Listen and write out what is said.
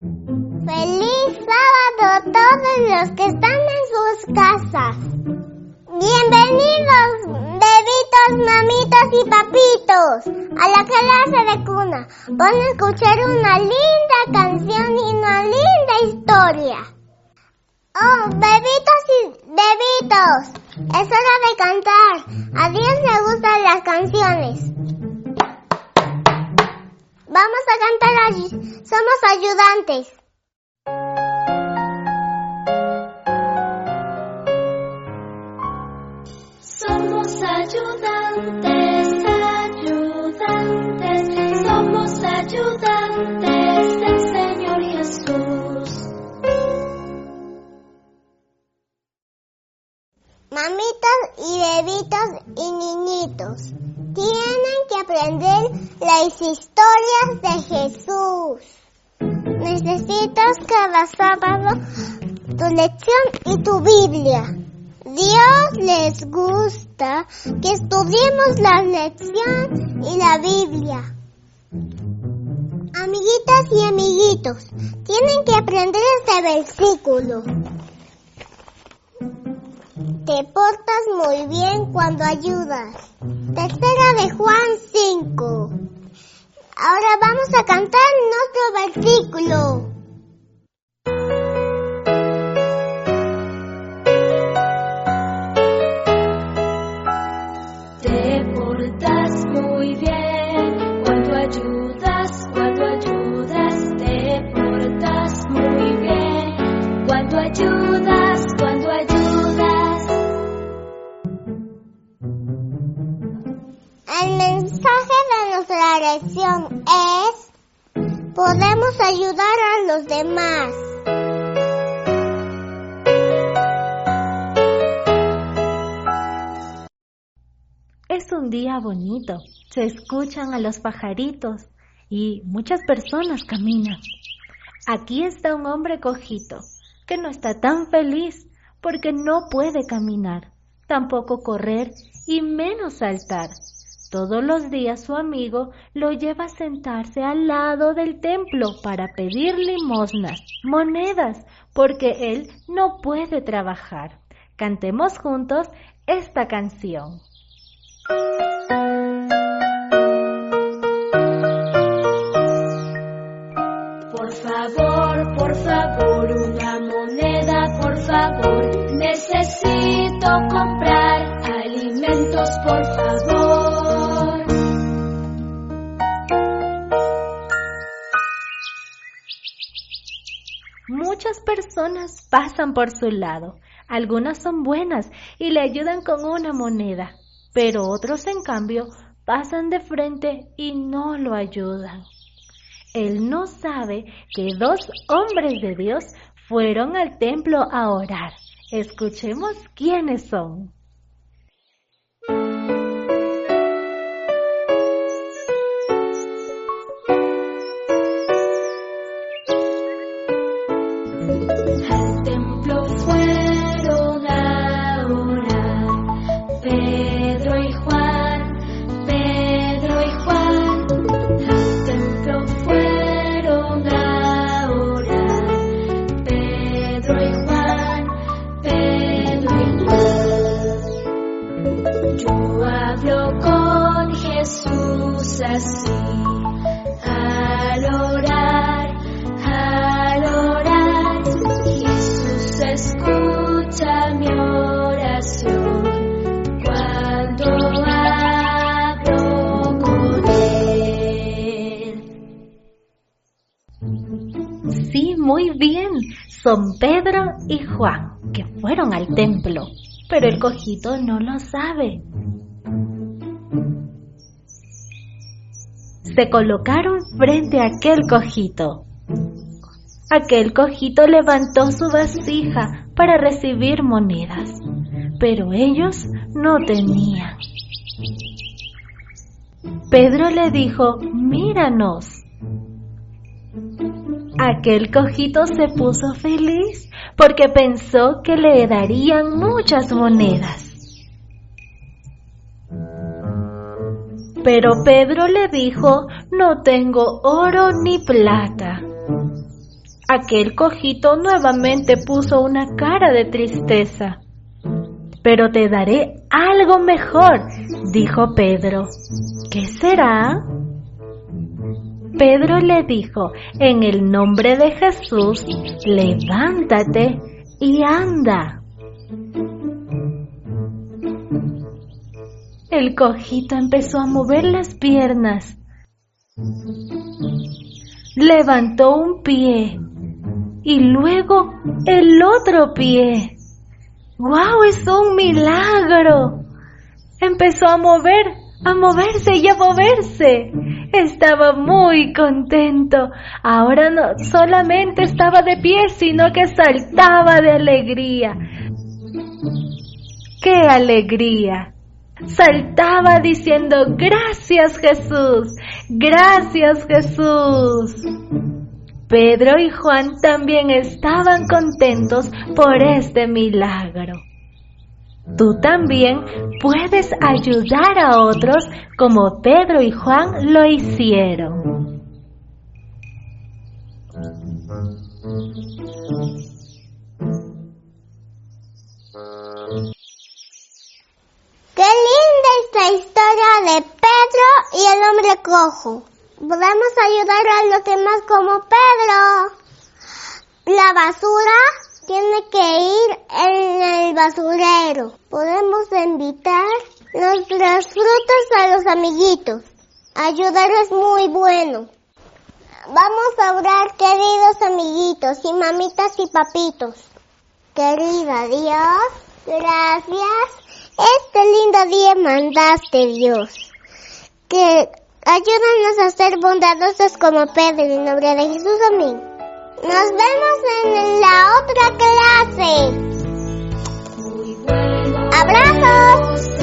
Feliz sábado a todos los que están en sus casas. Bienvenidos, bebitos, mamitos y papitos, a la clase de cuna. Van a escuchar una linda canción y una linda historia. Oh, bebitos y bebitos, es hora de cantar. A Dios le gustan las canciones. Somos ayudantes. Somos ayudantes, ayudantes, somos ayudantes aprender las historias de Jesús. Necesitas cada sábado tu lección y tu Biblia. Dios les gusta que estudiemos la lección y la Biblia. Amiguitas y amiguitos, tienen que aprender este versículo. Te portas muy bien cuando ayudas. Tercera de Juan 5. Ahora vamos a cantar nuestro versículo. Te portas muy bien cuando ayudas, cuando ayudas, te portas muy bien cuando ayudas, cuando ayudas. El mensaje lección es, podemos ayudar a los demás. Es un día bonito, se escuchan a los pajaritos y muchas personas caminan. Aquí está un hombre cojito que no está tan feliz porque no puede caminar, tampoco correr y menos saltar. Todos los días su amigo lo lleva a sentarse al lado del templo para pedir limosnas, monedas, porque él no puede trabajar. Cantemos juntos esta canción. Por favor, por favor, una moneda, por favor. Pasan por su lado. Algunas son buenas y le ayudan con una moneda, pero otros en cambio pasan de frente y no lo ayudan. Él no sabe que dos hombres de Dios fueron al templo a orar. Escuchemos quiénes son. Juan, hablo con Jesús así Son Pedro y Juan, que fueron al templo. Pero el cojito no lo sabe. Se colocaron frente a aquel cojito. Aquel cojito levantó su vasija para recibir monedas, pero ellos no tenían. Pedro le dijo, míranos. Aquel cojito se puso feliz porque pensó que le darían muchas monedas. Pero Pedro le dijo, no tengo oro ni plata. Aquel cojito nuevamente puso una cara de tristeza. Pero te daré algo mejor, dijo Pedro. ¿Qué será? Pedro le dijo, en el nombre de Jesús, levántate y anda. El cojito empezó a mover las piernas. Levantó un pie y luego el otro pie. ¡Wow! Es un milagro. Empezó a mover, a moverse y a moverse. Estaba muy contento. Ahora no solamente estaba de pie, sino que saltaba de alegría. ¡Qué alegría! Saltaba diciendo, gracias Jesús, gracias Jesús. Pedro y Juan también estaban contentos por este milagro. Tú también puedes ayudar a otros como Pedro y Juan lo hicieron. Qué linda esta historia de Pedro y el hombre cojo. Podemos ayudar a los demás como Pedro. La basura tiene que ir en el basurero. Podemos invitar nuestras frutas a los amiguitos. Ayudar es muy bueno. Vamos a orar, queridos amiguitos y mamitas y papitos. Querida Dios, gracias. Este lindo día mandaste, Dios. Que ayúdanos a ser bondadosos como Pedro en nombre de Jesús. Amén. Nos vemos en la otra clase. Abrazos.